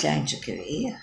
change of career.